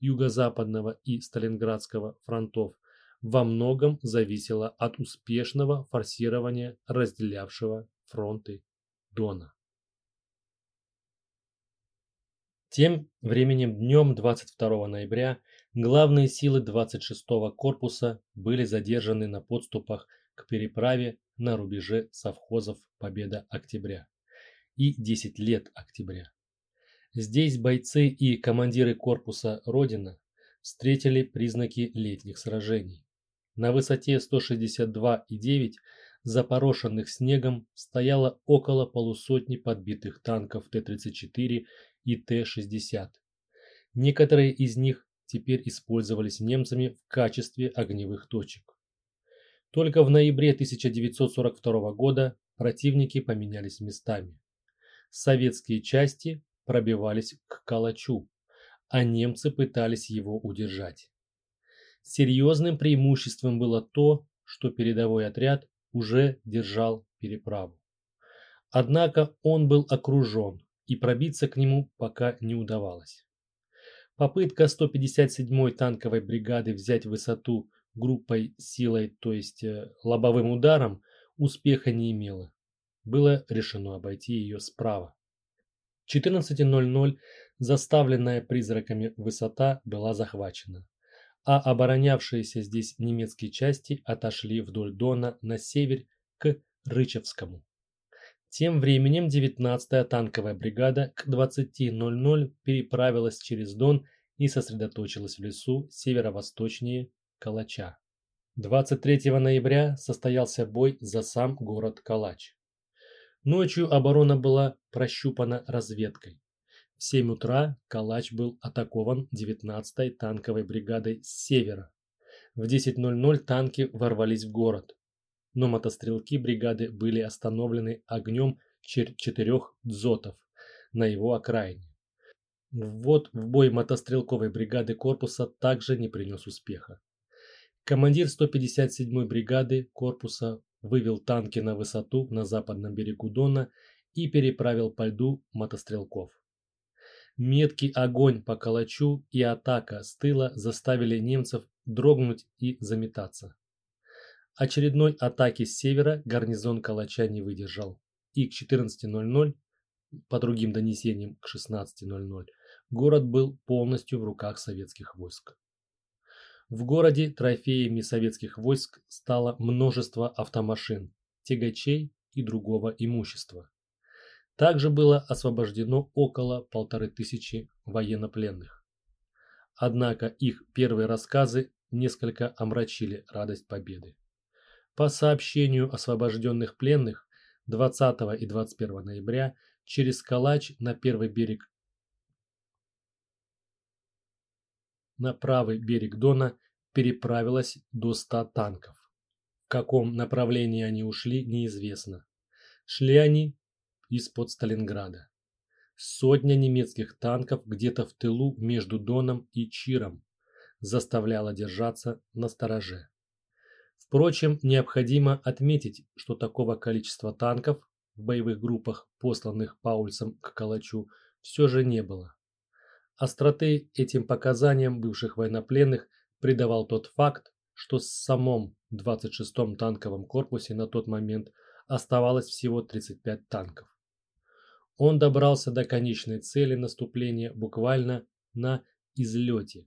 юго-западного и Сталинградского фронтов во многом зависела от успешного форсирования разделявшего фронты Дона. Тем временем днем 22 ноября главные силы 26-го корпуса были задержаны на подступах к переправе на рубеже совхозов Победа-Октября и 10 лет октября. Здесь бойцы и командиры корпуса Родина встретили признаки летних сражений. На высоте 162,9 запорошенных снегом стояло около полусотни подбитых танков Т-34 и Т-60. Некоторые из них теперь использовались немцами в качестве огневых точек. Только в ноябре 1942 года противники поменялись местами советские части пробивались к Калачу, а немцы пытались его удержать. Серьезным преимуществом было то, что передовой отряд уже держал переправу. Однако он был окружен, и пробиться к нему пока не удавалось. Попытка 157-й танковой бригады взять высоту группой силой, то есть э, лобовым ударом, успеха не имела было решено обойти ее справа. 14.00 заставленная призраками высота была захвачена, а оборонявшиеся здесь немецкие части отошли вдоль Дона на север к Рычевскому. Тем временем 19-я танковая бригада к 20.00 переправилась через Дон и сосредоточилась в лесу северо-восточнее Калача. 23 ноября состоялся бой за сам город Калач. Ночью оборона была прощупана разведкой. В 7 утра Калач был атакован 19-й танковой бригадой с севера. В 10.00 танки ворвались в город, но мотострелки бригады были остановлены огнем четырех дзотов на его окраине. Вот в бой мотострелковой бригады корпуса также не принес успеха. Командир 157-й бригады корпуса вывел танки на высоту на западном берегу Дона и переправил по льду мотострелков. Меткий огонь по калачу и атака с тыла заставили немцев дрогнуть и заметаться. Очередной атаки с севера гарнизон Калача не выдержал, и к 14.00, по другим донесениям к 16.00, город был полностью в руках советских войск. В городе трофеями советских войск стало множество автомашин, тягачей и другого имущества. Также было освобождено около полторы тысячи военнопленных. Однако их первые рассказы несколько омрачили радость победы. По сообщению освобожденных пленных, 20 и 21 ноября через Калач на первый берег на правый берег Дона переправилось до 100 танков. В каком направлении они ушли, неизвестно. Шли они из-под Сталинграда. Сотня немецких танков где-то в тылу между Доном и Чиром заставляла держаться на стороже. Впрочем, необходимо отметить, что такого количества танков в боевых группах, посланных Паульсом к Калачу, все же не было. Остроты этим показаниям бывших военнопленных придавал тот факт, что в самом 26-м танковом корпусе на тот момент оставалось всего 35 танков. Он добрался до конечной цели наступления буквально на излете.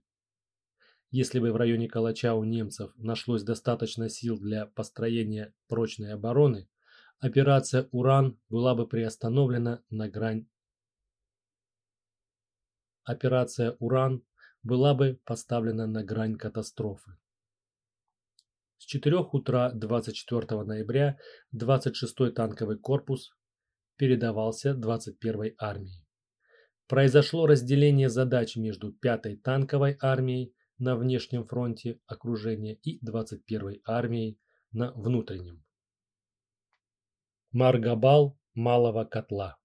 Если бы в районе Калача у немцев нашлось достаточно сил для построения прочной обороны, операция «Уран» была бы приостановлена на грань операция «Уран» была бы поставлена на грань катастрофы. С 4 утра 24 ноября 26-й танковый корпус передавался 21-й армии. Произошло разделение задач между 5-й танковой армией на внешнем фронте окружения и 21-й армией на внутреннем. Маргабал малого котла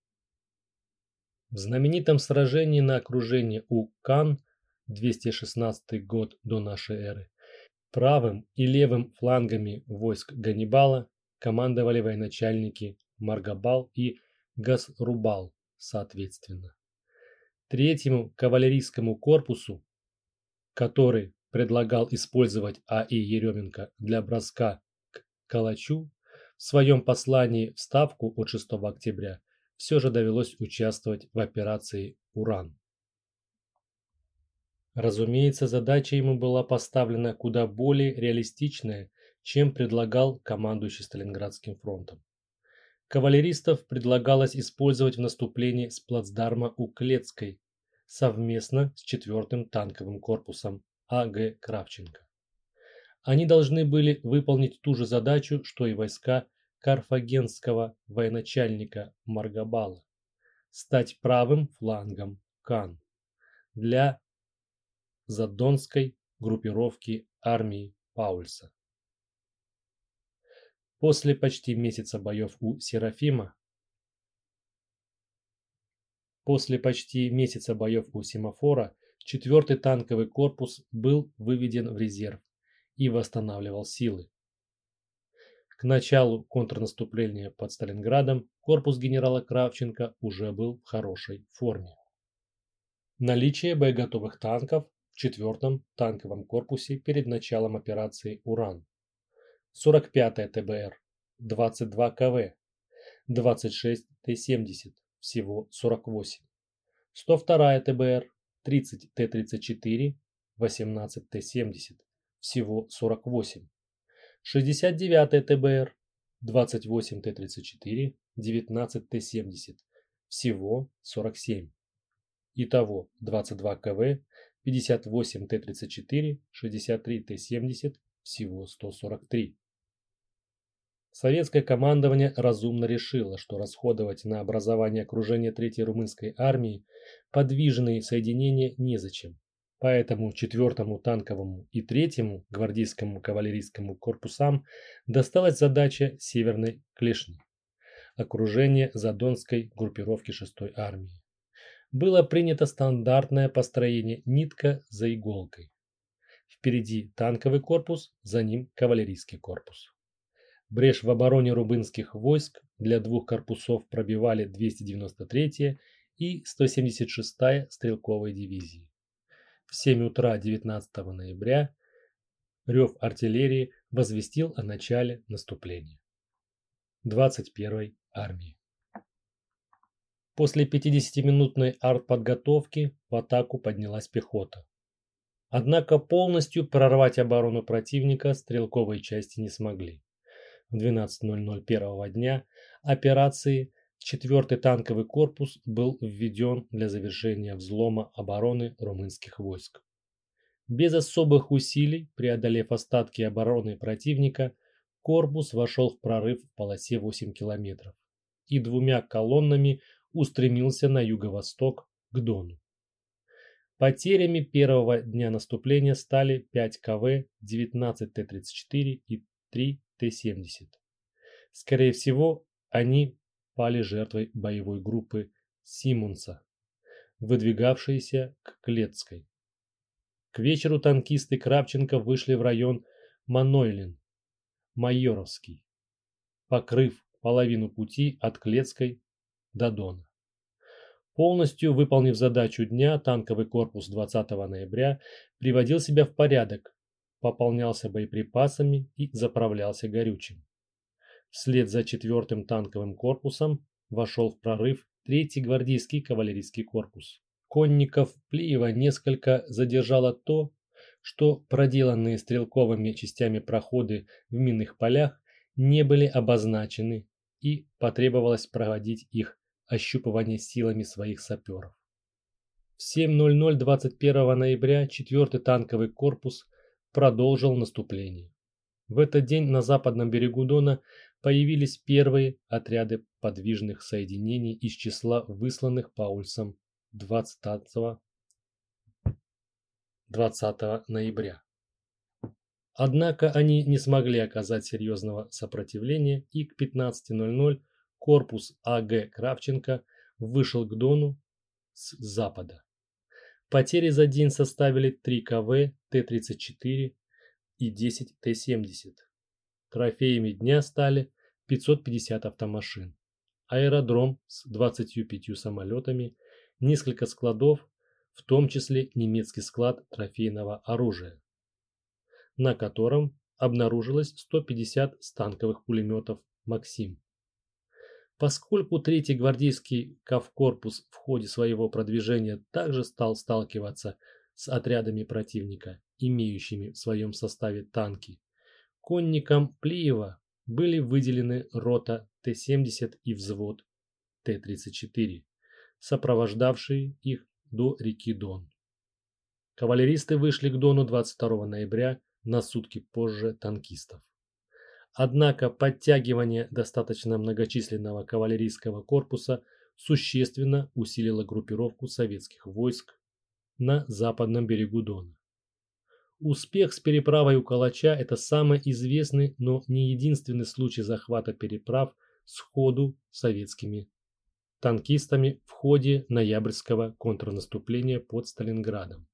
в знаменитом сражении на окружении у Кан 216 год до нашей эры правым и левым флангами войск Ганнибала командовали военачальники Маргабал и Гасрубал соответственно. Третьему кавалерийскому корпусу, который предлагал использовать А.И. Еременко для броска к Калачу, в своем послании в Ставку от 6 октября все же довелось участвовать в операции «Уран». Разумеется, задача ему была поставлена куда более реалистичная, чем предлагал командующий Сталинградским фронтом. Кавалеристов предлагалось использовать в наступлении с плацдарма у Клецкой совместно с 4-м танковым корпусом А.Г. Кравченко. Они должны были выполнить ту же задачу, что и войска карфагенского военачальника Маргабала стать правым флангом Кан для задонской группировки армии Паульса. После почти месяца боев у Серафима После почти месяца боев у Семафора 4-й танковый корпус был выведен в резерв и восстанавливал силы. К началу контрнаступления под Сталинградом корпус генерала Кравченко уже был в хорошей форме. Наличие боеготовых танков в 4-м танковом корпусе перед началом операции «Уран». 45-я ТБР, 22 КВ, 26 Т-70, всего 48. 102-я ТБР, 30 Т-34, 18 Т-70, всего 48. 69 ТБР, 28 Т-34, 19 Т-70, всего 47. Итого 22 КВ, 58 Т-34, 63 Т-70, всего 143. Советское командование разумно решило, что расходовать на образование окружения Третьей румынской армии подвижные соединения незачем. Поэтому 4-му танковому и 3-му гвардейскому кавалерийскому корпусам досталась задача Северной Клешни – окружение Задонской группировки 6-й армии. Было принято стандартное построение нитка за иголкой. Впереди танковый корпус, за ним кавалерийский корпус. Брешь в обороне рубынских войск для двух корпусов пробивали 293-я и 176-я стрелковые дивизии. В 7 утра 19 ноября рев артиллерии возвестил о начале наступления 21-й армии. После 50-минутной артподготовки в атаку поднялась пехота. Однако полностью прорвать оборону противника стрелковые части не смогли. В 12.00 первого дня операции 4-й танковый корпус был введен для завершения взлома обороны румынских войск. Без особых усилий, преодолев остатки обороны противника, корпус вошел в прорыв в полосе 8 километров и двумя колоннами устремился на юго-восток к Дону. Потерями первого дня наступления стали 5 КВ, 19 Т-34 и 3 Т-70. Скорее всего, они пали жертвой боевой группы Симонса, выдвигавшейся к Клетской. К вечеру танкисты Кравченко вышли в район Манойлин, Майоровский, покрыв половину пути от Клетской до Дона. Полностью выполнив задачу дня, танковый корпус 20 ноября приводил себя в порядок, пополнялся боеприпасами и заправлялся горючим. Вслед за 4 танковым корпусом вошел в прорыв 3-й гвардейский кавалерийский корпус. Конников Плиева несколько задержало то, что проделанные стрелковыми частями проходы в минных полях не были обозначены и потребовалось проводить их ощупывание силами своих саперов. В 7.00 21 ноября 4-й танковый корпус продолжил наступление. В этот день на западном берегу Дона появились первые отряды подвижных соединений из числа высланных Паульсом 20, 20 ноября. Однако они не смогли оказать серьезного сопротивления и к 15.00 корпус А.Г. Кравченко вышел к Дону с запада. Потери за день составили 3 КВ, Т-34 и 10 Т-70. Трофеями дня стали 550 автомашин, аэродром с 25 самолетами, несколько складов, в том числе немецкий склад трофейного оружия на котором обнаружилось 150 станковых пулеметов «Максим». Поскольку третий гвардейский кавкорпус в ходе своего продвижения также стал сталкиваться с отрядами противника, имеющими в своем составе танки, конникам Плиева были выделены рота Т-70 и взвод Т-34, сопровождавшие их до реки Дон. Кавалеристы вышли к Дону 22 ноября на сутки позже танкистов. Однако подтягивание достаточно многочисленного кавалерийского корпуса существенно усилило группировку советских войск на западном берегу Дона. Успех с переправой у Калача – это самый известный, но не единственный случай захвата переправ сходу советскими танкистами в ходе ноябрьского контрнаступления под Сталинградом.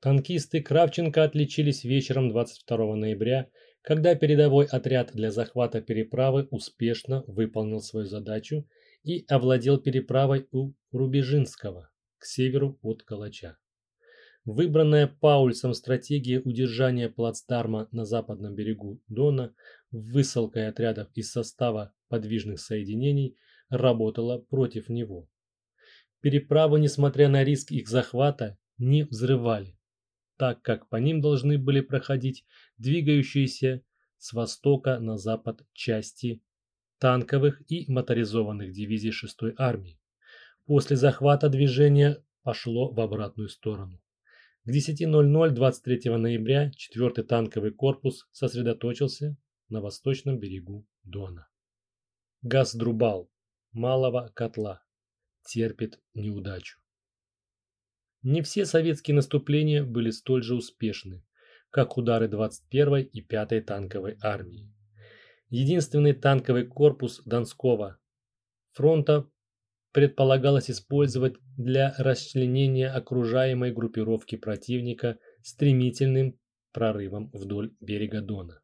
Танкисты Кравченко отличились вечером 22 ноября, когда передовой отряд для захвата переправы успешно выполнил свою задачу и овладел переправой у Рубежинского к северу от Калача. Выбранная Паульсом стратегия удержания плацдарма на западном берегу Дона высылкой отрядов из состава подвижных соединений работала против него. Переправу, несмотря на риск их захвата, не взрывали так как по ним должны были проходить двигающиеся с востока на запад части танковых и моторизованных дивизий 6-й армии. После захвата движение пошло в обратную сторону. К 10.00 23 ноября 4-й танковый корпус сосредоточился на восточном берегу Дона. Газдрубал малого котла терпит неудачу. Не все советские наступления были столь же успешны, как удары 21-й и 5-й танковой армии. Единственный танковый корпус Донского фронта предполагалось использовать для расчленения окружаемой группировки противника стремительным прорывом вдоль берега Дона.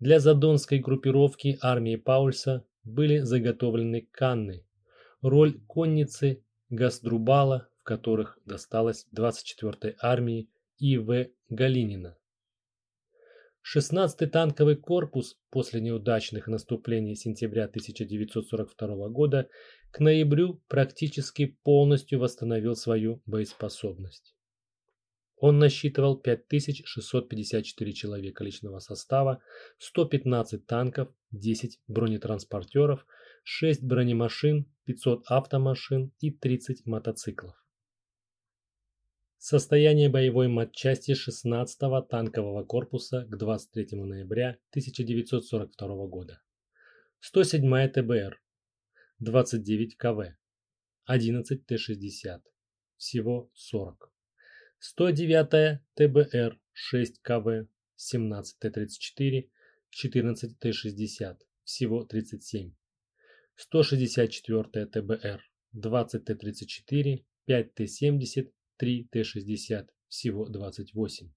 Для задонской группировки армии Паульса были заготовлены канны. Роль конницы Гасдрубала которых досталось 24-й армии И.В. Галинина. 16-й танковый корпус после неудачных наступлений сентября 1942 года к ноябрю практически полностью восстановил свою боеспособность. Он насчитывал 5654 человека личного состава, 115 танков, 10 бронетранспортеров, 6 бронемашин, 500 автомашин и 30 мотоциклов. Состояние боевой матчасти 16-го танкового корпуса к 23 ноября 1942 года. 107-я ТБР, 29 КВ, 11 Т-60, всего 40. 109 ТБР 6 КВ 17 Т-34 14 Т-60 всего 37 164 ТБР 20 Т-34 5 Т-70 3 Т-60 всего 28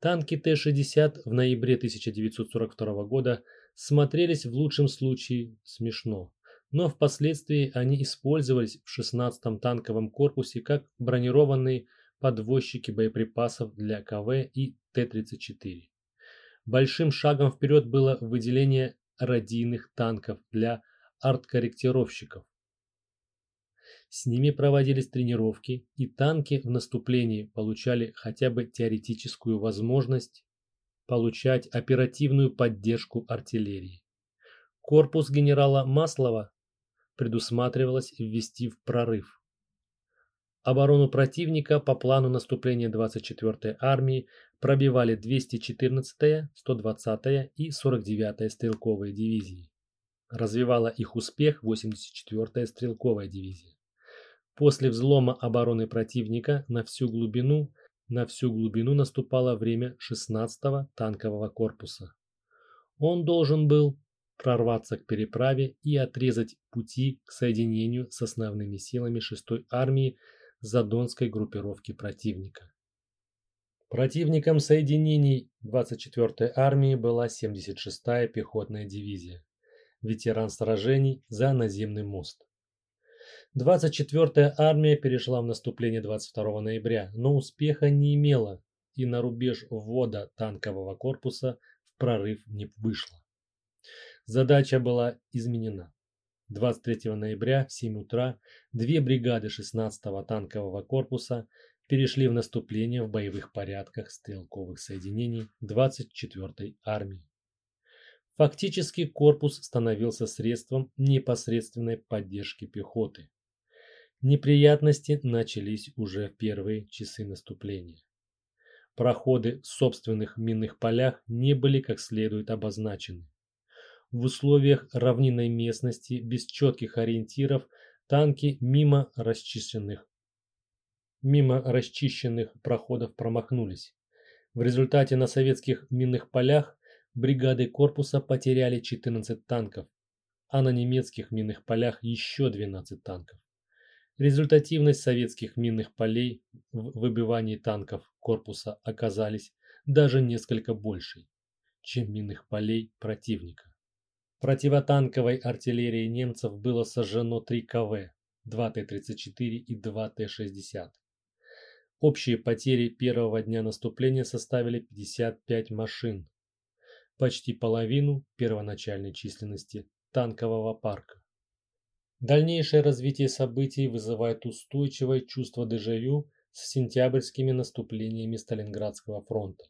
Танки Т-60 в ноябре 1942 года смотрелись в лучшем случае смешно но впоследствии они использовались в 16-м танковом корпусе как бронированные подвозчики боеприпасов для КВ и Т-34. Большим шагом вперед было выделение радийных танков для арткорректировщиков. С ними проводились тренировки, и танки в наступлении получали хотя бы теоретическую возможность получать оперативную поддержку артиллерии. Корпус генерала Маслова предусматривалось ввести в прорыв. Оборону противника по плану наступления 24-й армии пробивали 214-я, 120-я и 49-я стрелковые дивизии. Развивала их успех 84-я стрелковая дивизия. После взлома обороны противника на всю глубину на всю глубину наступало время 16-го танкового корпуса. Он должен был прорваться к переправе и отрезать пути к соединению с основными силами 6-й армии Задонской группировки противника. Противником соединений 24-й армии была 76-я пехотная дивизия, ветеран сражений за наземный мост. 24-я армия перешла в наступление 22 ноября, но успеха не имела и на рубеж ввода танкового корпуса в прорыв не вышло. Задача была изменена. 23 ноября в 7 утра две бригады 16-го танкового корпуса перешли в наступление в боевых порядках стрелковых соединений 24-й армии. Фактически корпус становился средством непосредственной поддержки пехоты. Неприятности начались уже в первые часы наступления. Проходы в собственных минных полях не были как следует обозначены. В условиях равнинной местности без четких ориентиров танки мимо расчищенных мимо расчищенных проходов промахнулись. В результате на советских минных полях бригады корпуса потеряли 14 танков, а на немецких минных полях еще 12 танков. Результативность советских минных полей в выбивании танков корпуса оказались даже несколько большей, чем минных полей противника. Противотанковой артиллерии немцев было сожжено 3 КВ, 2 Т-34 и 2 Т-60. Общие потери первого дня наступления составили 55 машин, почти половину первоначальной численности танкового парка. Дальнейшее развитие событий вызывает устойчивое чувство дежавю с сентябрьскими наступлениями Сталинградского фронта.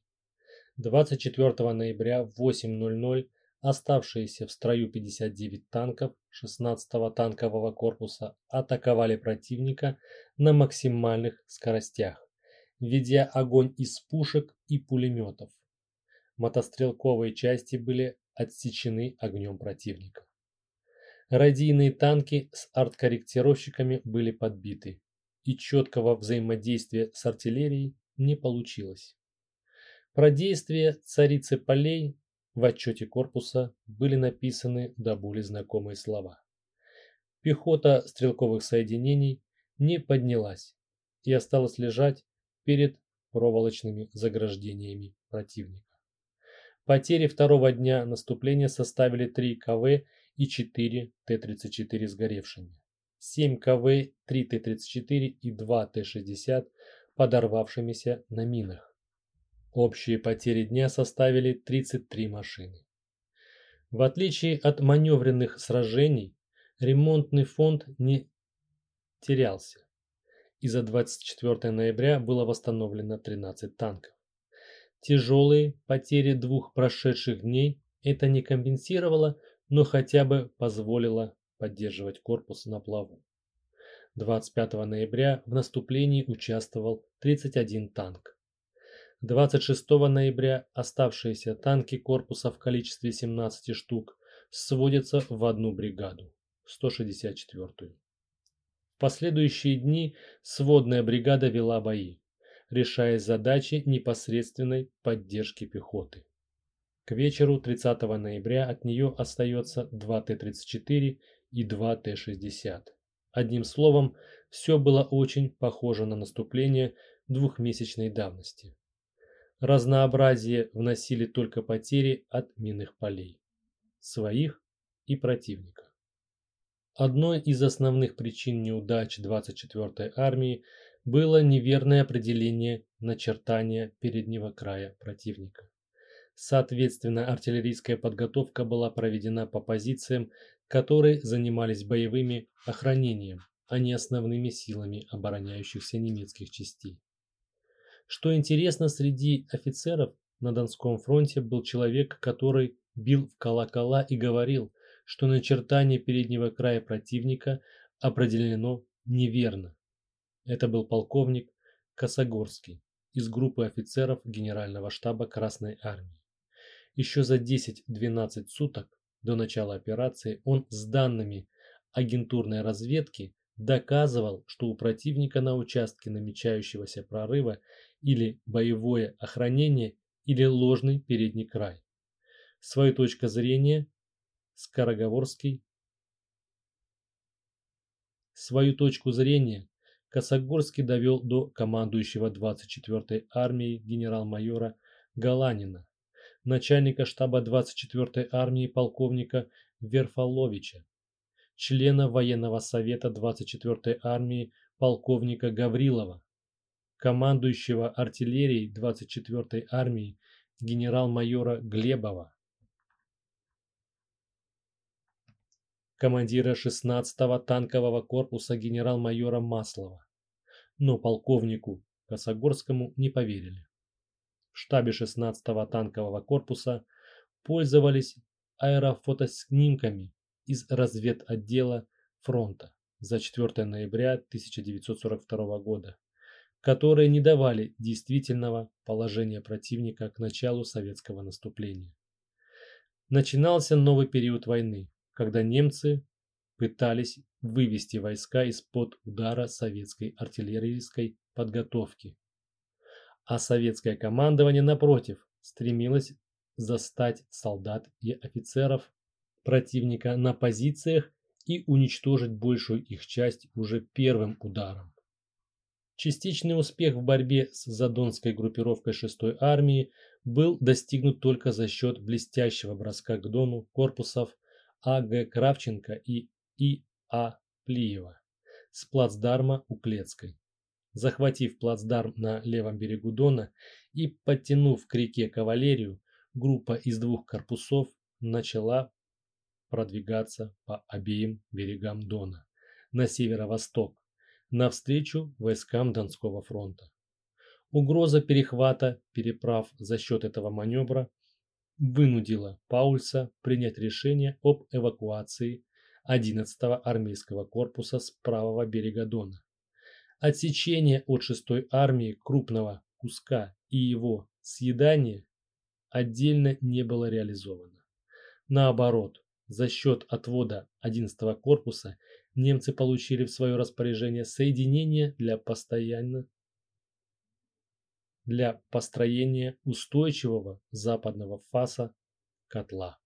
24 ноября в 8.00 Оставшиеся в строю 59 танков 16-го танкового корпуса атаковали противника на максимальных скоростях, ведя огонь из пушек и пулеметов. Мотострелковые части были отсечены огнем противника. Радийные танки с арткорректировщиками были подбиты, и четкого взаимодействия с артиллерией не получилось. Про действия царицы полей в отчете корпуса были написаны до боли знакомые слова. Пехота стрелковых соединений не поднялась и осталась лежать перед проволочными заграждениями противника. Потери второго дня наступления составили 3 КВ и 4 Т-34 сгоревшими, 7 КВ, 3 Т-34 и 2 Т-60 подорвавшимися на минах. Общие потери дня составили 33 машины. В отличие от маневренных сражений, ремонтный фонд не терялся, и за 24 ноября было восстановлено 13 танков. Тяжелые потери двух прошедших дней это не компенсировало, но хотя бы позволило поддерживать корпус на плаву. 25 ноября в наступлении участвовал 31 танк. 26 ноября оставшиеся танки корпуса в количестве 17 штук сводятся в одну бригаду, 164-ю. В последующие дни сводная бригада вела бои, решая задачи непосредственной поддержки пехоты. К вечеру 30 ноября от нее остается 2 Т-34 и 2 Т-60. Одним словом, все было очень похоже на наступление двухмесячной давности. Разнообразие вносили только потери от минных полей, своих и противника. Одной из основных причин неудач 24-й армии было неверное определение начертания переднего края противника. Соответственно, артиллерийская подготовка была проведена по позициям, которые занимались боевыми охранением, а не основными силами обороняющихся немецких частей. Что интересно, среди офицеров на Донском фронте был человек, который бил в колокола и говорил, что начертание переднего края противника определено неверно. Это был полковник Косогорский из группы офицеров Генерального штаба Красной Армии. Еще за 10-12 суток до начала операции он с данными агентурной разведки доказывал, что у противника на участке намечающегося прорыва или боевое охранение, или ложный передний край. Свою точку зрения Скороговорский Свою точку зрения Косогорский довел до командующего 24-й армией генерал-майора Галанина начальника штаба 24-й армии полковника Верфоловича, члена военного совета 24-й армии полковника Гаврилова, командующего артиллерией 24-й армии генерал-майора Глебова, командира 16-го танкового корпуса генерал-майора Маслова. Но полковнику Косогорскому не поверили в штабе 16-го танкового корпуса пользовались аэрофотоснимками из разведотдела фронта за 4 ноября 1942 года, которые не давали действительного положения противника к началу советского наступления. Начинался новый период войны, когда немцы пытались вывести войска из-под удара советской артиллерийской подготовки а советское командование, напротив, стремилось застать солдат и офицеров противника на позициях и уничтожить большую их часть уже первым ударом. Частичный успех в борьбе с задонской группировкой 6-й армии был достигнут только за счет блестящего броска к Дону корпусов А.Г. Кравченко и И.А. Плиева с плацдарма у Клецкой захватив плацдарм на левом берегу Дона и подтянув к реке кавалерию, группа из двух корпусов начала продвигаться по обеим берегам Дона на северо-восток, навстречу войскам Донского фронта. Угроза перехвата переправ за счет этого маневра вынудила Паульса принять решение об эвакуации 11-го армейского корпуса с правого берега Дона. Отсечение от шестой армии крупного куска и его съедание отдельно не было реализовано. Наоборот, за счет отвода 11-го корпуса немцы получили в свое распоряжение соединение для постоянно для построения устойчивого западного фаса котла.